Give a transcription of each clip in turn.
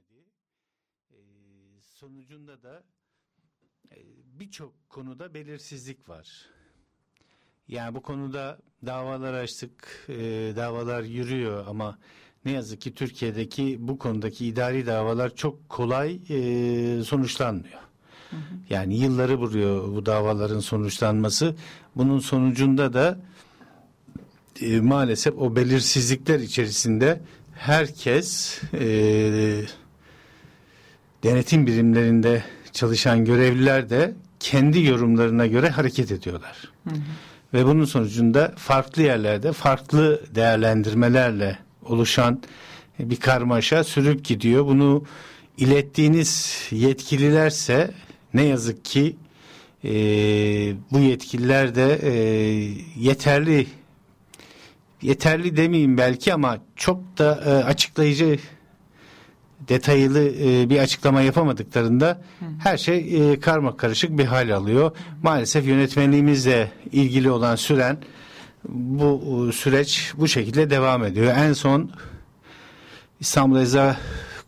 vermedi. E, sonucunda da e, birçok konuda belirsizlik var. Yani bu konuda davalar açtık, e, davalar yürüyor ama ne yazık ki Türkiye'deki bu konudaki idari davalar çok kolay e, sonuçlanmıyor. Hı hı. Yani yılları vuruyor bu davaların sonuçlanması. Bunun sonucunda da e, maalesef o belirsizlikler içerisinde herkes e, denetim birimlerinde çalışan görevliler de kendi yorumlarına göre hareket ediyorlar. Hı hı. Ve bunun sonucunda farklı yerlerde farklı değerlendirmelerle oluşan bir karmaşa sürüp gidiyor. Bunu ilettiğiniz yetkililerse ne yazık ki e, bu yetkililer de e, yeterli yeterli demeyeyim belki ama çok da e, açıklayıcı detaylı e, bir açıklama yapamadıklarında Hı. her şey e, karma karışık bir hal alıyor. Maalesef yönetmenliğimizle ilgili olan süren bu e, süreç bu şekilde devam ediyor. En son İstanbul Eza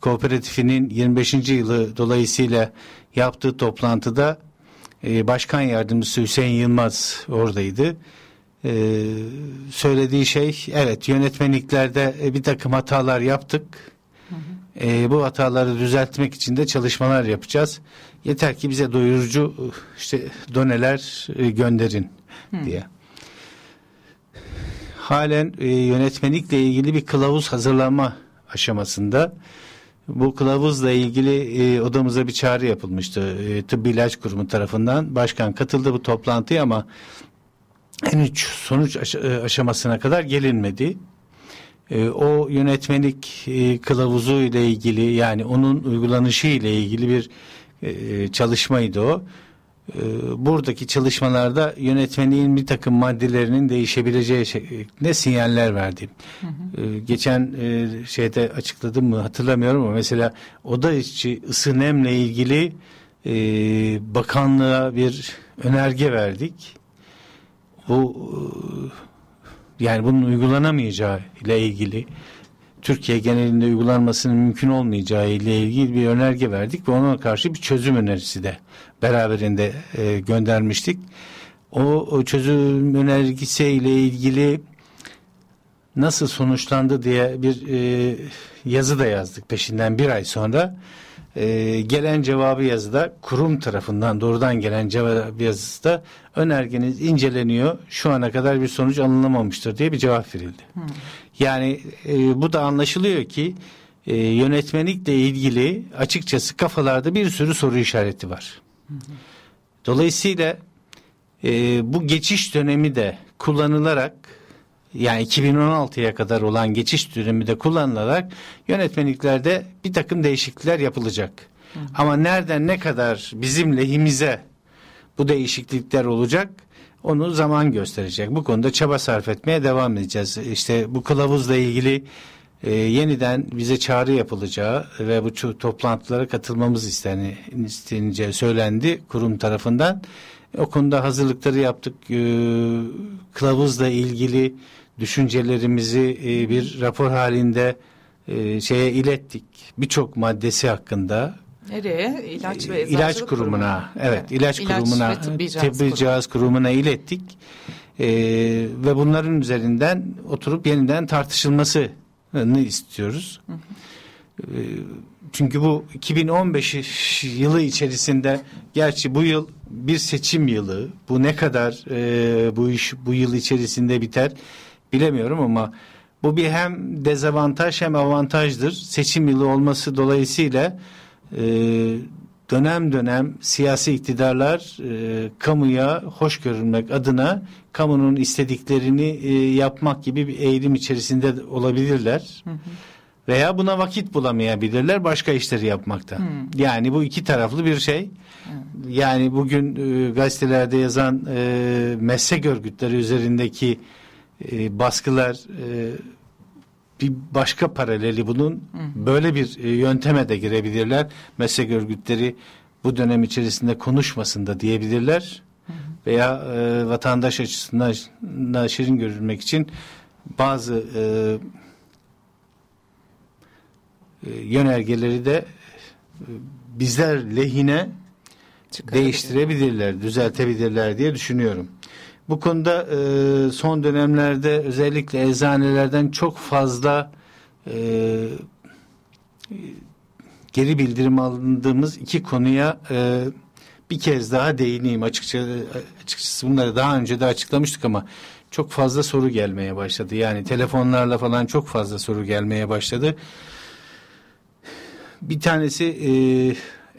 Kooperatifi'nin 25. yılı dolayısıyla yaptığı toplantıda e, Başkan Yardımcısı Hüseyin Yılmaz oradaydı. E, söylediği şey evet yönetmenliklerde e, bir takım hatalar yaptık. Hı hı. E, bu hataları düzeltmek için de çalışmalar yapacağız. Yeter ki bize doyurucu işte doneler e, gönderin hı. diye halen e, yönetmelikle ilgili bir kılavuz hazırlanma aşamasında. Bu kılavuzla ilgili e, odamıza bir çağrı yapılmıştı. E, Tıbbi İlaç Kurumu tarafından. Başkan katıldı bu toplantıya ama henüz sonuç e, aşamasına kadar gelinmedi. E, o yönetmelik e, kılavuzu ile ilgili yani onun uygulanışı ile ilgili bir e, çalışmaydı o. Ee, buradaki çalışmalarda yönetmeliğin bir takım maddelerinin değişebileceği şeklinde sinyaller verdi. Hı hı. Ee, geçen e, şeyde açıkladım mı hatırlamıyorum ama mesela oda içi ısı nemle ilgili e, bakanlığa bir önerge verdik. Bu e, yani bunun uygulanamayacağı ile ilgili Türkiye genelinde uygulanmasının mümkün olmayacağı ile ilgili bir önerge verdik ve ona karşı bir çözüm önerisi de beraberinde e, göndermiştik. O, o çözüm önergesi ile ilgili nasıl sonuçlandı diye bir e, yazı da yazdık peşinden bir ay sonra. E, gelen cevabı yazıda kurum tarafından doğrudan gelen cevap yazısı önergeniz inceleniyor şu ana kadar bir sonuç alınamamıştır diye bir cevap verildi. Hmm. Yani e, bu da anlaşılıyor ki e, yönetmenlikle ilgili açıkçası kafalarda bir sürü soru işareti var. Dolayısıyla e, bu geçiş dönemi de kullanılarak yani 2016'ya kadar olan geçiş dönemi de kullanılarak yönetmenliklerde bir takım değişiklikler yapılacak. Hı. Ama nereden ne kadar bizim lehimize bu değişiklikler olacak onu zaman gösterecek. Bu konuda çaba sarf etmeye devam edeceğiz. İşte bu kılavuzla ilgili e, yeniden bize çağrı yapılacağı ve bu toplantılara katılmamız isteni, istenince söylendi kurum tarafından. O konuda hazırlıkları yaptık. E, kılavuzla ilgili düşüncelerimizi e, bir rapor halinde e, şeye ilettik. Birçok maddesi hakkında Nereye? İlaç ve ilaç kurumuna. kurumuna. Evet, evet. ilaç, ilaç kurumuna, tıbbi cihaz, tıbbi cihaz kurumuna ilettik. Ee, ve bunların üzerinden oturup yeniden tartışılmasını istiyoruz. Hı hı. Ee, çünkü bu 2015 yılı içerisinde gerçi bu yıl bir seçim yılı. Bu ne kadar e, bu iş bu yıl içerisinde biter bilemiyorum ama bu bir hem dezavantaj hem avantajdır. Seçim yılı olması dolayısıyla e, dönem dönem siyasi iktidarlar e, kamuya hoş görünmek adına kamunun istediklerini e, yapmak gibi bir eğilim içerisinde olabilirler. Hı hı. Veya buna vakit bulamayabilirler başka işleri yapmakta. Hı. Yani bu iki taraflı bir şey. Hı. Yani bugün e, gazetelerde yazan e, meslek örgütleri üzerindeki e, baskılar e, bir başka paraleli bunun Hı. böyle bir e, yönteme de girebilirler. Meslek örgütleri bu dönem içerisinde konuşmasın da diyebilirler. Hı. Veya e, vatandaş açısından şirin görülmek için bazı e, e, yönergeleri de e, bizler lehine değiştirebilirler, düzeltebilirler diye düşünüyorum. Bu konuda e, son dönemlerde özellikle eczanelerden çok fazla e, geri bildirim alındığımız iki konuya e, bir kez daha değineyim açıkça açıkçası bunları daha önce de açıklamıştık ama çok fazla soru gelmeye başladı. Yani telefonlarla falan çok fazla soru gelmeye başladı. Bir tanesi e,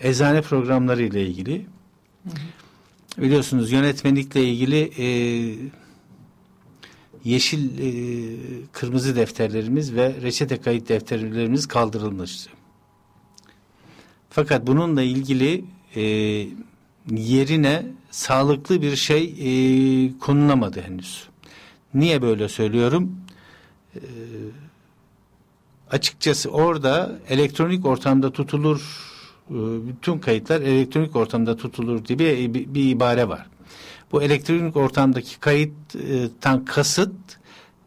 eczane programları ile ilgili. Hı hı. Biliyorsunuz yönetmenlikle ilgili e, yeşil e, kırmızı defterlerimiz ve reçete kayıt defterlerimiz kaldırılmıştı. Fakat bununla ilgili e, yerine sağlıklı bir şey e, konulamadı henüz. Niye böyle söylüyorum? E, açıkçası orada elektronik ortamda tutulur bütün kayıtlar elektronik ortamda tutulur diye bir, bir, bir ibare var. Bu elektronik ortamdaki kayıttan kasıt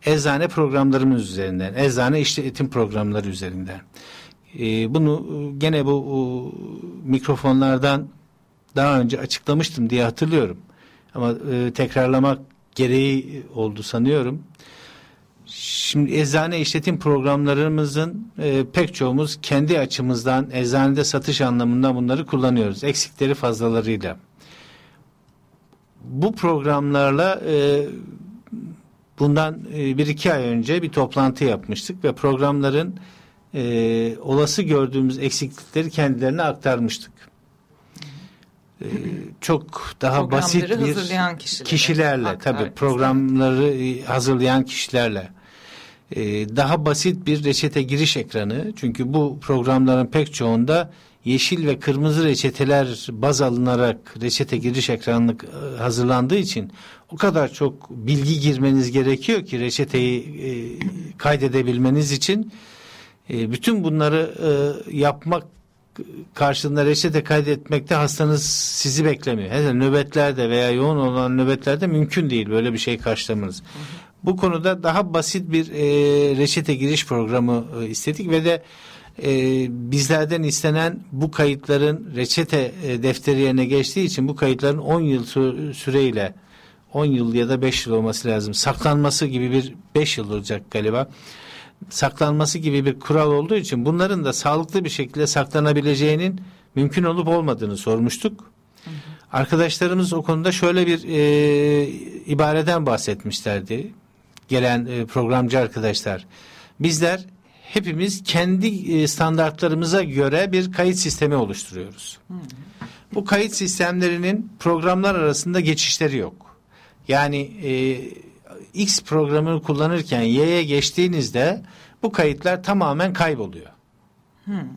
eczane programlarımız üzerinden, eczane işletim programları üzerinden. E, bunu gene bu mikrofonlardan daha önce açıklamıştım diye hatırlıyorum. Ama e, tekrarlamak gereği oldu sanıyorum. Şimdi eczane işletim programlarımızın e, pek çoğumuz kendi açımızdan eczanede satış anlamında bunları kullanıyoruz. Eksikleri fazlalarıyla. Bu programlarla e, bundan e, bir iki ay önce bir toplantı yapmıştık ve programların e, olası gördüğümüz eksiklikleri kendilerine aktarmıştık. E, çok daha basit bir kişilerle tabi programları e, hazırlayan kişilerle e, daha basit bir reçete giriş ekranı çünkü bu programların pek çoğunda yeşil ve kırmızı reçeteler baz alınarak reçete giriş ekranı e, hazırlandığı için o kadar çok bilgi girmeniz gerekiyor ki reçeteyi e, kaydedebilmeniz için e, bütün bunları e, yapmak karşılığında reçete kaydetmekte hastanız sizi beklemiyor. Hele nöbetlerde veya yoğun olan nöbetlerde mümkün değil böyle bir şey karşılamanız. Hı hı. Bu konuda daha basit bir e, reçete giriş programı e, istedik ve de e, bizlerden istenen bu kayıtların reçete e, defteri yerine geçtiği için bu kayıtların 10 yıl süreyle 10 yıl ya da 5 yıl olması lazım. Saklanması gibi bir 5 yıl olacak galiba saklanması gibi bir kural olduğu için bunların da sağlıklı bir şekilde saklanabileceğinin mümkün olup olmadığını sormuştuk. Hı hı. Arkadaşlarımız o konuda şöyle bir e, ibareden bahsetmişlerdi. Gelen e, programcı arkadaşlar. Bizler hepimiz kendi e, standartlarımıza göre bir kayıt sistemi oluşturuyoruz. Hı hı. Bu kayıt sistemlerinin programlar arasında geçişleri yok. Yani e, X programını kullanırken Y'ye geçtiğinizde bu kayıtlar tamamen kayboluyor. Hmm.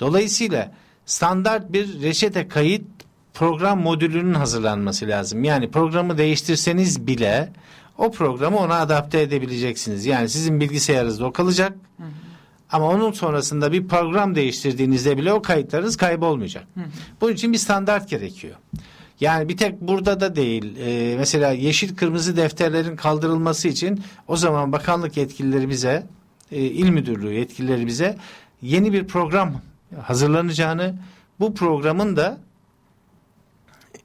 Dolayısıyla standart bir reçete kayıt program modülünün hazırlanması lazım. Yani programı değiştirseniz bile o programı ona adapte edebileceksiniz. Yani sizin bilgisayarınızda o kalacak. Hı Ama onun sonrasında bir program değiştirdiğinizde bile o kayıtlarınız kaybolmayacak. Hı Bunun için bir standart gerekiyor. Yani bir tek burada da değil. E, mesela yeşil kırmızı defterlerin kaldırılması için o zaman bakanlık yetkilileri bize, e, il müdürlüğü yetkilileri bize yeni bir program hazırlanacağını, bu programın da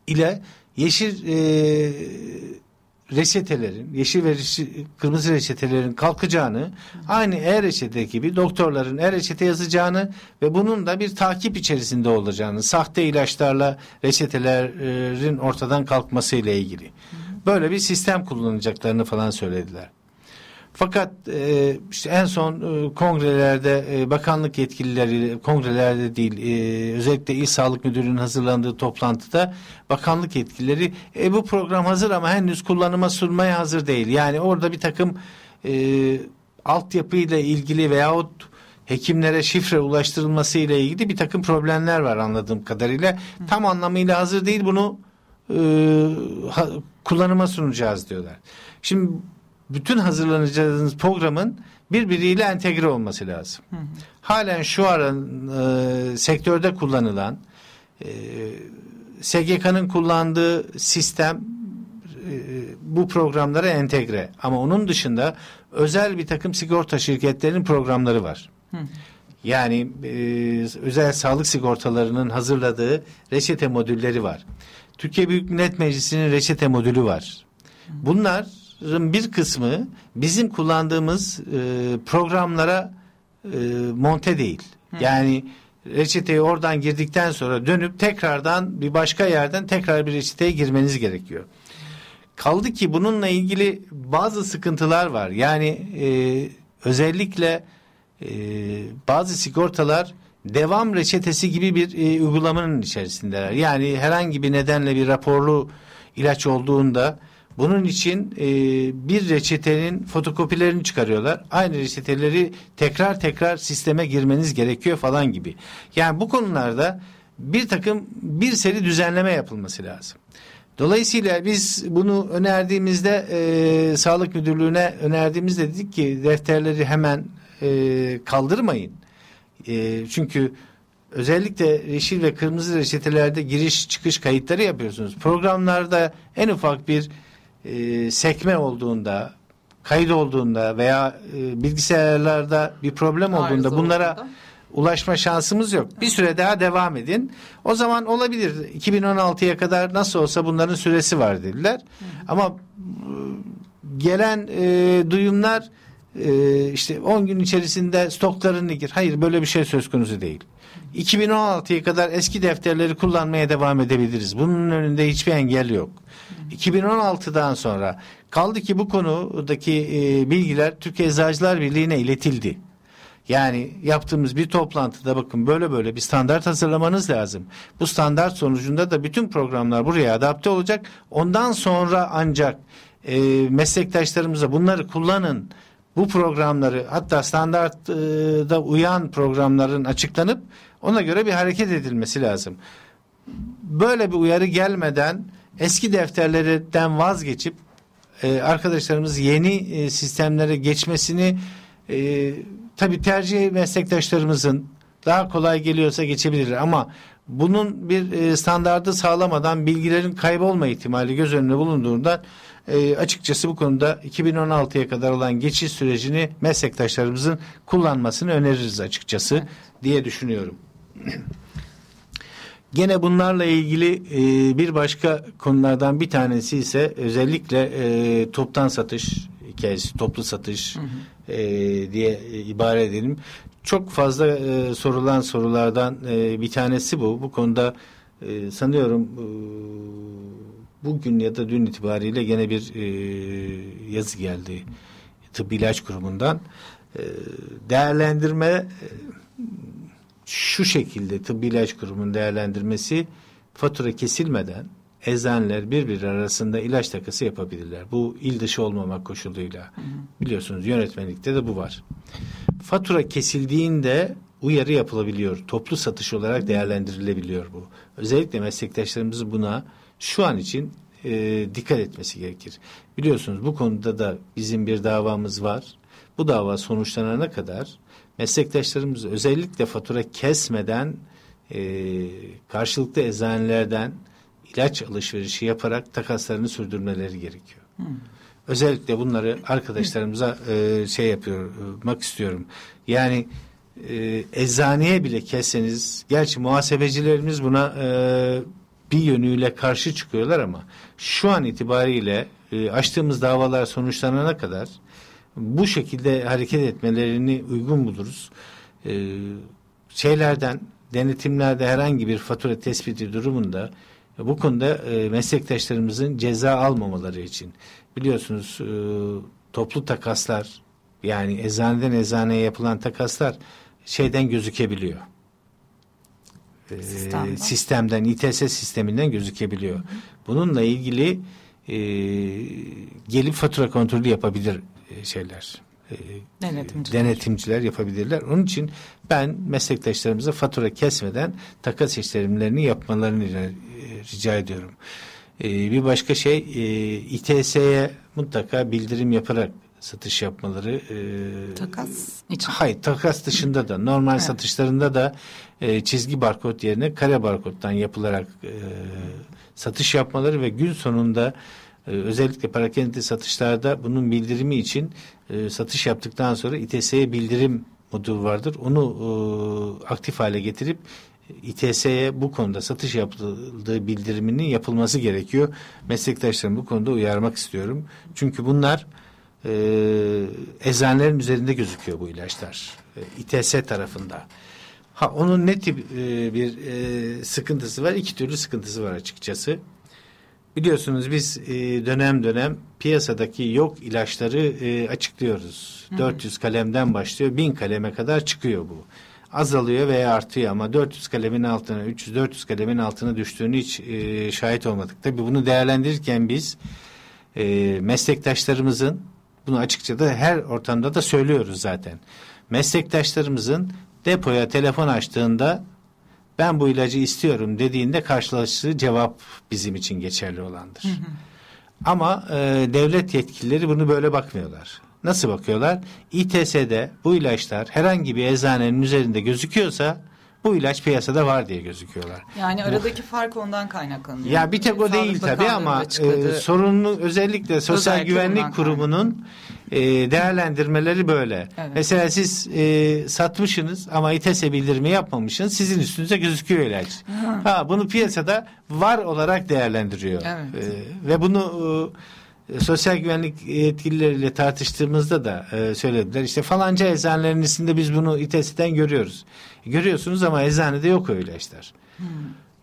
ile yeşil e, reçetelerin, yeşil ve kırmızı reçetelerin kalkacağını, aynı e-reçete gibi doktorların e-reçete yazacağını ve bunun da bir takip içerisinde olacağını, sahte ilaçlarla reçetelerin ortadan kalkması ile ilgili. Böyle bir sistem kullanacaklarını falan söylediler. Fakat e, işte en son e, kongrelerde e, bakanlık yetkilileri kongrelerde değil e, özellikle İl Sağlık Müdürlüğü'nün hazırlandığı toplantıda bakanlık yetkilileri e, bu program hazır ama henüz kullanıma sunmaya hazır değil. Yani orada bir takım e, altyapıyla ilgili veyahut hekimlere şifre ulaştırılması ile ilgili bir takım problemler var anladığım kadarıyla. Hı. Tam anlamıyla hazır değil bunu e, ha, kullanıma sunacağız diyorlar. Şimdi bütün hazırlanacağınız programın birbiriyle entegre olması lazım. Hı hı. Halen şu an e, sektörde kullanılan e, SGK'nın kullandığı sistem e, bu programlara entegre. Ama onun dışında özel bir takım sigorta şirketlerinin programları var. Hı. Yani e, özel sağlık sigortalarının hazırladığı reçete modülleri var. Türkiye Büyük Millet Meclisi'nin reçete modülü var. Bunların bir kısmı bizim kullandığımız e, programlara e, monte değil. Yani reçeteyi oradan girdikten sonra dönüp tekrardan bir başka yerden tekrar bir reçeteye girmeniz gerekiyor. Kaldı ki bununla ilgili bazı sıkıntılar var. Yani e, özellikle e, bazı sigortalar devam reçetesi gibi bir e, uygulamanın içerisindeler. Yani herhangi bir nedenle bir raporlu ilaç olduğunda bunun için e, bir reçetenin fotokopilerini çıkarıyorlar. Aynı reçeteleri tekrar tekrar sisteme girmeniz gerekiyor falan gibi. Yani bu konularda bir takım bir seri düzenleme yapılması lazım. Dolayısıyla biz bunu önerdiğimizde e, sağlık müdürlüğüne önerdiğimizde dedik ki defterleri hemen e, kaldırmayın. E, çünkü özellikle yeşil ve kırmızı reçetelerde giriş çıkış kayıtları yapıyorsunuz. Programlarda en ufak bir e, sekme olduğunda, kayıt olduğunda veya e, bilgisayarlarda bir problem olduğunda Arıza bunlara olduğunda. ulaşma şansımız yok. Bir süre daha devam edin. O zaman olabilir. 2016'ya kadar nasıl olsa bunların süresi var dediler. Ama e, gelen e, duyumlar e, işte 10 gün içerisinde stoklarını gir. Hayır böyle bir şey söz konusu değil. 2016'ya kadar eski defterleri kullanmaya devam edebiliriz. Bunun önünde hiçbir engel yok. 2016'dan sonra kaldı ki bu konudaki e, bilgiler Türkiye Eczacılar Birliği'ne iletildi. Yani yaptığımız bir toplantıda bakın böyle böyle bir standart hazırlamanız lazım. Bu standart sonucunda da bütün programlar buraya adapte olacak. Ondan sonra ancak e, meslektaşlarımıza bunları kullanın. Bu programları hatta standartta uyan programların açıklanıp ona göre bir hareket edilmesi lazım. Böyle bir uyarı gelmeden eski defterlerden vazgeçip e, arkadaşlarımız yeni e, sistemlere geçmesini e, tabi tercih meslektaşlarımızın daha kolay geliyorsa geçebilir ama bunun bir e, standardı sağlamadan bilgilerin kaybolma ihtimali göz önüne bulunduğundan e, açıkçası bu konuda 2016'ya kadar olan geçiş sürecini meslektaşlarımızın kullanmasını öneririz açıkçası diye düşünüyorum. Gene bunlarla ilgili e, bir başka konulardan bir tanesi ise özellikle e, toptan satış hikayesi, toplu satış E, diye e, ibare edelim. Çok fazla e, sorulan sorulardan e, bir tanesi bu. Bu konuda e, sanıyorum e, bugün ya da dün itibariyle gene bir e, yazı geldi Tıbbi İlaç Kurumu'ndan. E, değerlendirme e, şu şekilde Tıbbi İlaç Kurumu'nun değerlendirmesi fatura kesilmeden eczaneler birbiri arasında ilaç takası yapabilirler. Bu il dışı olmamak koşuluyla. Biliyorsunuz yönetmelikte de bu var. Fatura kesildiğinde uyarı yapılabiliyor. Toplu satış olarak değerlendirilebiliyor bu. Özellikle meslektaşlarımız buna şu an için e, dikkat etmesi gerekir. Biliyorsunuz bu konuda da bizim bir davamız var. Bu dava sonuçlanana kadar meslektaşlarımız özellikle fatura kesmeden e, karşılıklı eczanelerden ilaç alışverişi yaparak takaslarını sürdürmeleri gerekiyor. Özellikle bunları arkadaşlarımıza e, şey yapmak istiyorum. Yani e, eczaneye bile kesseniz, gerçi muhasebecilerimiz buna e, bir yönüyle karşı çıkıyorlar ama şu an itibariyle e, açtığımız davalar sonuçlanana kadar bu şekilde hareket etmelerini uygun buluruz. E, şeylerden, denetimlerde herhangi bir fatura tespiti durumunda bu konuda e, meslektaşlarımızın ceza almamaları için biliyorsunuz e, toplu takaslar yani eczaneden eczaneye yapılan takaslar şeyden gözükebiliyor. E, Sistemden. sistemden, İTS sisteminden gözükebiliyor. Bununla ilgili e, gelip fatura kontrolü yapabilir şeyler. E, Denetimciler. denetimciler yapabilirler. Onun için ben meslektaşlarımıza fatura kesmeden takas işlemlerini yapmalarını rica, e, ediyorum. E, bir başka şey e, İTS'ye mutlaka bildirim yaparak satış yapmaları e, Takas için. Hayır takas dışında da normal Evet. satışlarında da e, çizgi barkod yerine kare barkoddan yapılarak e, satış yapmaları ve gün sonunda e, özellikle parakende satışlarda bunun bildirimi için e, satış yaptıktan sonra İTS'ye bildirim modül vardır. Onu e, aktif hale getirip İTS'ye bu konuda satış yapıldığı bildiriminin yapılması gerekiyor. Meslektaşlarım bu konuda uyarmak istiyorum. Çünkü bunlar e, eczanelerin üzerinde gözüküyor bu ilaçlar. E, İTS tarafında. Ha onun ne tip e, bir e, sıkıntısı var? İki türlü sıkıntısı var açıkçası. Biliyorsunuz biz e, dönem dönem piyasadaki yok ilaçları e, açıklıyoruz. Hı hı. 400 kalemden başlıyor 1000 kaleme kadar çıkıyor bu. Azalıyor veya artıyor ama 400 kalemin altına 300-400 kalemin altına düştüğünü hiç e, şahit olmadık. Tabii bunu değerlendirirken biz e, meslektaşlarımızın bunu açıkça da her ortamda da söylüyoruz zaten. Meslektaşlarımızın depoya telefon açtığında ben bu ilacı istiyorum dediğinde karşılaştığı cevap bizim için geçerli olandır. Hı hı. Ama e, devlet yetkilileri bunu böyle bakmıyorlar. Nasıl bakıyorlar? İTS'de bu ilaçlar herhangi bir eczanenin üzerinde gözüküyorsa bu ilaç piyasada var diye gözüküyorlar. Yani aradaki bu, fark ondan kaynaklanıyor. Ya bir tek o değil tabii ama e, sorunlu özellikle Sosyal Özel Güvenlik Kurumu'nun e, değerlendirmeleri böyle. Evet. Mesela siz e, satmışsınız ama İTS bildirimi yapmamışsınız. Sizin üstünüze gözüküyor ilaç. ha bunu piyasada var olarak değerlendiriyor. Evet. E, ve bunu e, sosyal güvenlik yetkilileriyle tartıştığımızda da e, söylediler. İşte falanca eczanelerin üstünde biz bunu İTS'den görüyoruz. Görüyorsunuz ama eczanede yok öyle ilaçlar. Hmm.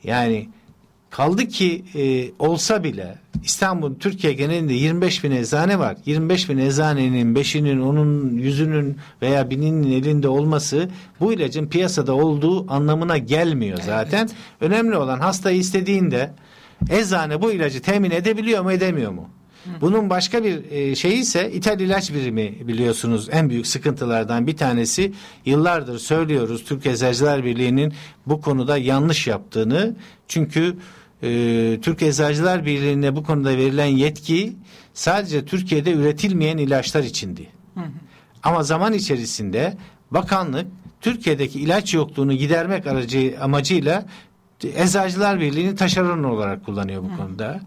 Yani kaldı ki e, olsa bile İstanbul, Türkiye genelinde 25 bin eczane var. 25 bin eczanenin beşinin, onun yüzünün veya bininin elinde olması bu ilacın piyasada olduğu anlamına gelmiyor zaten. Evet. Önemli olan hastayı istediğinde eczane bu ilacı temin edebiliyor mu edemiyor mu? Bunun başka bir e, şeyi ise ithal ilaç birimi biliyorsunuz en büyük sıkıntılardan bir tanesi. Yıllardır söylüyoruz Türk Eczacılar Birliği'nin bu konuda yanlış yaptığını. Çünkü e, Türk Eczacılar Birliği'ne bu konuda verilen yetki sadece Türkiye'de üretilmeyen ilaçlar içindi. Hı hı. Ama zaman içerisinde bakanlık Türkiye'deki ilaç yokluğunu gidermek aracı amacıyla Eczacılar Birliği'ni taşeron olarak kullanıyor bu hı. konuda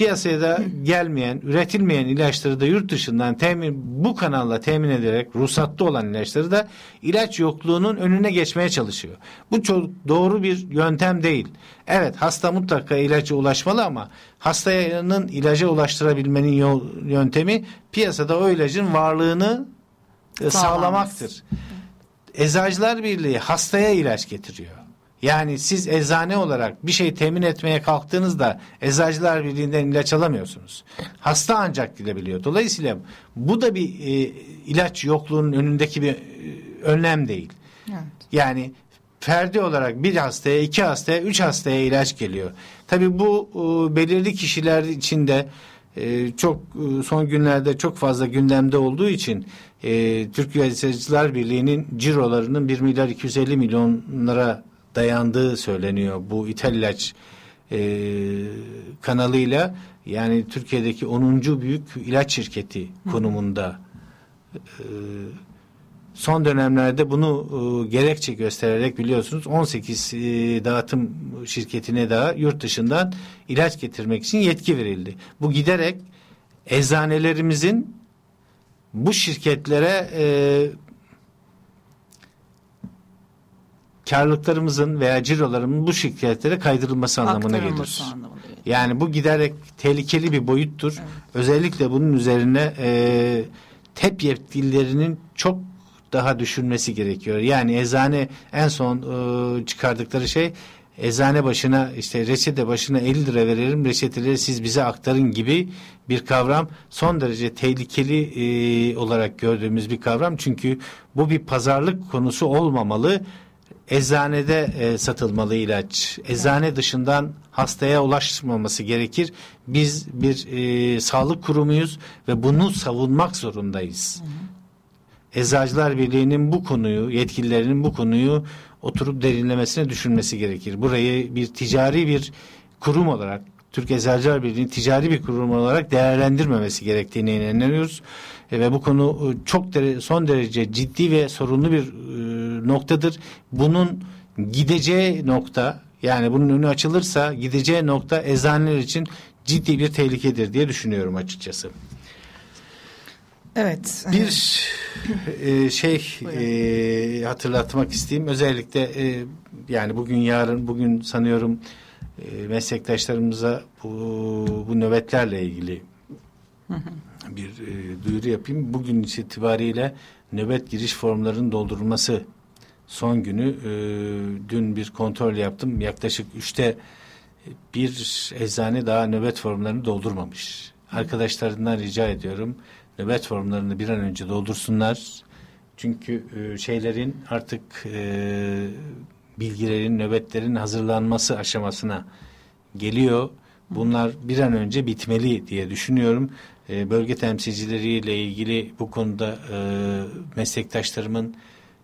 piyasaya gelmeyen, üretilmeyen ilaçları da yurt dışından temin bu kanalla temin ederek ruhsatlı olan ilaçları da ilaç yokluğunun önüne geçmeye çalışıyor. Bu çok doğru bir yöntem değil. Evet hasta mutlaka ilaca ulaşmalı ama hastanın ilaca ulaştırabilmenin yol, yöntemi piyasada o ilacın varlığını e, sağlamaktır. Eczacılar Birliği hastaya ilaç getiriyor. Yani siz eczane olarak bir şey temin etmeye kalktığınızda Eczacılar Birliği'nden ilaç alamıyorsunuz. Hasta ancak gidebiliyor. Dolayısıyla bu da bir e, ilaç yokluğunun önündeki bir e, önlem değil. Evet. Yani ferdi olarak bir hastaya, iki hastaya, üç hastaya ilaç geliyor. Tabii bu e, belirli kişiler içinde e, çok e, son günlerde çok fazla gündemde olduğu için e, Türkiye Eczacılar Birliği'nin cirolarının 1 milyar 250 milyon lira dayandığı söyleniyor bu ithal ilaç e, kanalıyla yani Türkiye'deki 10. büyük ilaç şirketi konumunda e, son dönemlerde bunu e, gerekçe göstererek biliyorsunuz 18 e, dağıtım şirketine daha yurt dışından ilaç getirmek için yetki verildi. Bu giderek eczanelerimizin bu şirketlere e, karlılıklarımızın veya cirolarımın bu şirketlere kaydırılması anlamına gelir. Yani bu giderek tehlikeli bir boyuttur. Evet. Özellikle bunun üzerine e, TEP yetkililerinin çok daha düşünmesi gerekiyor. Yani eczane en son e, çıkardıkları şey eczane başına işte reçete başına 50 lira verelim reçeteleri siz bize aktarın gibi bir kavram son derece tehlikeli e, olarak gördüğümüz bir kavram. Çünkü bu bir pazarlık konusu olmamalı eczanede e, satılmalı ilaç. Eczane dışından hastaya ulaşmaması gerekir. Biz bir e, sağlık kurumuyuz ve bunu savunmak zorundayız. Hı hı. Eczacılar Birliği'nin bu konuyu, yetkililerinin bu konuyu oturup derinlemesine düşünmesi gerekir. Burayı bir ticari bir kurum olarak Türk Eczacılar Birliği'nin ticari bir kurum olarak değerlendirmemesi gerektiğine inanıyoruz. E, ve bu konu e, çok dere, son derece ciddi ve sorunlu bir e, noktadır. Bunun gideceği nokta yani bunun önü açılırsa gideceği nokta eczaneler için ciddi bir tehlikedir diye düşünüyorum açıkçası. Evet. Bir e, şey e, hatırlatmak isteyeyim. Özellikle e, yani bugün yarın bugün sanıyorum e, meslektaşlarımıza bu, bu nöbetlerle ilgili bir e, duyuru yapayım. Bugün itibariyle nöbet giriş formlarının doldurulması son günü. E, dün bir kontrol yaptım. Yaklaşık üçte bir eczane daha nöbet formlarını doldurmamış. Arkadaşlarından rica ediyorum nöbet formlarını bir an önce doldursunlar. Çünkü e, şeylerin artık e, bilgilerin, nöbetlerin hazırlanması aşamasına geliyor. Bunlar bir an önce bitmeli diye düşünüyorum. E, bölge temsilcileriyle ilgili bu konuda e, meslektaşlarımın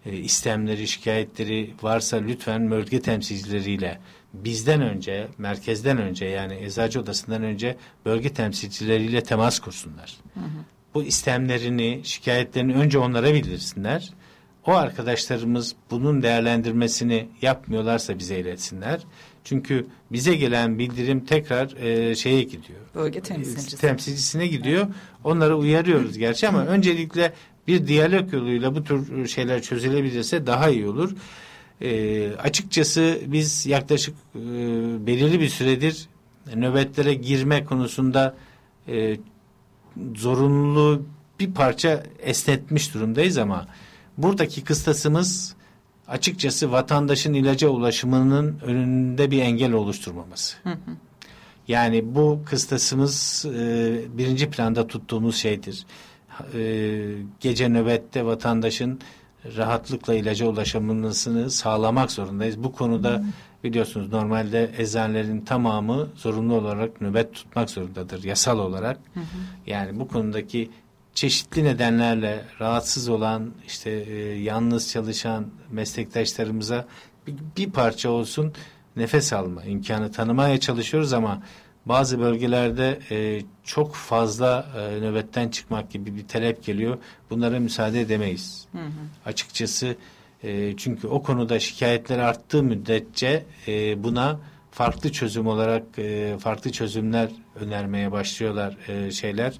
e, istemleri, şikayetleri varsa lütfen bölge temsilcileriyle bizden önce, merkezden önce yani eczacı odasından önce bölge temsilcileriyle temas kursunlar. Hı hı. Bu istemlerini, şikayetlerini önce onlara bildirsinler. O arkadaşlarımız bunun değerlendirmesini yapmıyorlarsa bize iletsinler. Çünkü bize gelen bildirim tekrar e, şeye gidiyor. Bölge temsilcisi. temsilcisine gidiyor. Onları uyarıyoruz gerçi ama öncelikle bir diyalog yoluyla bu tür şeyler çözülebilirse daha iyi olur. E, açıkçası biz yaklaşık e, belirli bir süredir nöbetlere girme konusunda e, zorunluluğu bir parça esnetmiş durumdayız ama buradaki kıstasımız açıkçası vatandaşın ilaca ulaşımının önünde bir engel oluşturmaması. Hı hı. Yani bu kıstasımız e, birinci planda tuttuğumuz şeydir. E, gece nöbette vatandaşın rahatlıkla ilaca ulaşabilmesini sağlamak zorundayız. Bu konuda hı. biliyorsunuz normalde eczanelerin tamamı zorunlu olarak nöbet tutmak zorundadır yasal olarak. Hı hı. Yani bu konudaki çeşitli nedenlerle rahatsız olan işte e, yalnız çalışan meslektaşlarımıza bir, bir parça olsun nefes alma imkanı tanımaya çalışıyoruz ama bazı bölgelerde e, çok fazla e, nöbetten çıkmak gibi bir talep geliyor. Bunlara müsaade edemeyiz. Hı hı. Açıkçası e, çünkü o konuda şikayetler arttığı müddetçe e, buna farklı çözüm olarak e, farklı çözümler önermeye başlıyorlar e, şeyler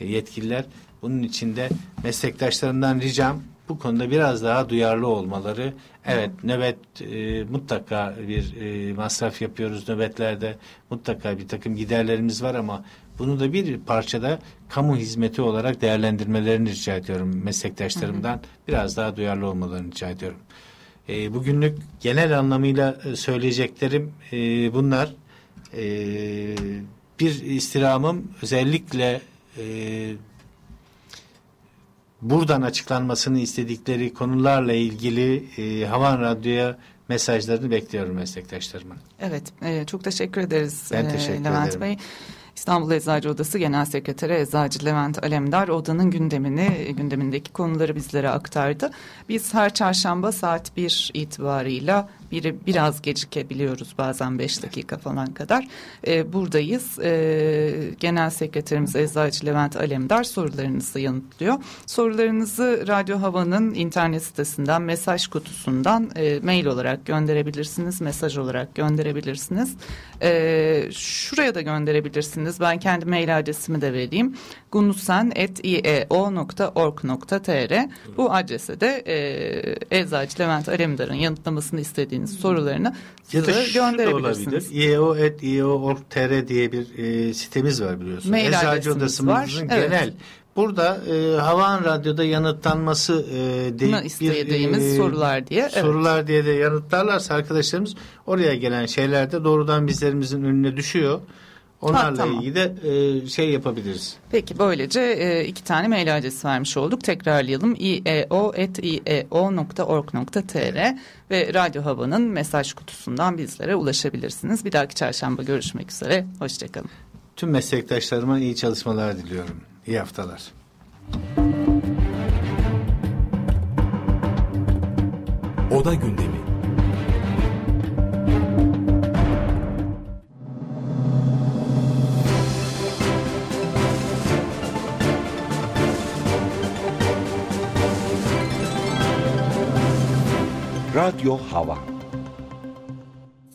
e, yetkililer. Bunun içinde meslektaşlarından ricam bu konuda biraz daha duyarlı olmaları. Evet nöbet e, mutlaka bir e, masraf yapıyoruz nöbetlerde mutlaka bir takım giderlerimiz var ama bunu da bir parçada kamu hizmeti olarak değerlendirmelerini rica ediyorum meslektaşlarımdan. Hı hı. Biraz daha duyarlı olmalarını rica ediyorum. E, bugünlük genel anlamıyla e, söyleyeceklerim e, bunlar. E, bir istirhamım özellikle e, buradan açıklanmasını istedikleri konularla ilgili e, Havan Radyo'ya mesajlarını bekliyorum meslektaşlarımın. Evet, e, çok teşekkür ederiz ben teşekkür e, Levent ederim. Bey. İstanbul Eczacı Odası Genel Sekreteri Eczacı Levent Alemdar odanın gündemini, gündemindeki konuları bizlere aktardı. Biz her çarşamba saat 1 itibarıyla biri biraz gecikebiliyoruz bazen beş dakika falan kadar. E, buradayız. E, Genel Sekreterimiz Eczacı Levent Alemdar sorularınızı yanıtlıyor. Sorularınızı Radyo Hava'nın internet sitesinden, mesaj kutusundan e, mail olarak gönderebilirsiniz, mesaj olarak gönderebilirsiniz. E, şuraya da gönderebilirsiniz. Ben kendi mail adresimi de vereyim. gunusen.ieo.org.tr Bu adrese de e, Eczacı Levent Alemdar'ın yanıtlamasını istediğiniz sorularını ya da gönderebilirsiniz. ieo.org.tr diye bir e, sitemiz var biliyorsunuz. Mail Eczacı Odasımızın var. genel. Evet. Burada e, Havan Radyo'da yanıtlanması e, de, istediğimiz bir, e, sorular diye. Sorular evet. diye de yanıtlarlarsa arkadaşlarımız oraya gelen şeyler de doğrudan bizlerimizin önüne düşüyor. Onlarla ha, tamam. ilgili de e, şey yapabiliriz. Peki böylece e, iki tane mail adresi vermiş olduk. Tekrarlayalım. ieo.ieo.org.tr ve Radyo Hava'nın mesaj kutusundan bizlere ulaşabilirsiniz. Bir dahaki çarşamba görüşmek üzere. Hoşçakalın. Tüm meslektaşlarıma iyi çalışmalar diliyorum. İyi haftalar. Oda gündemi. Radyo Hava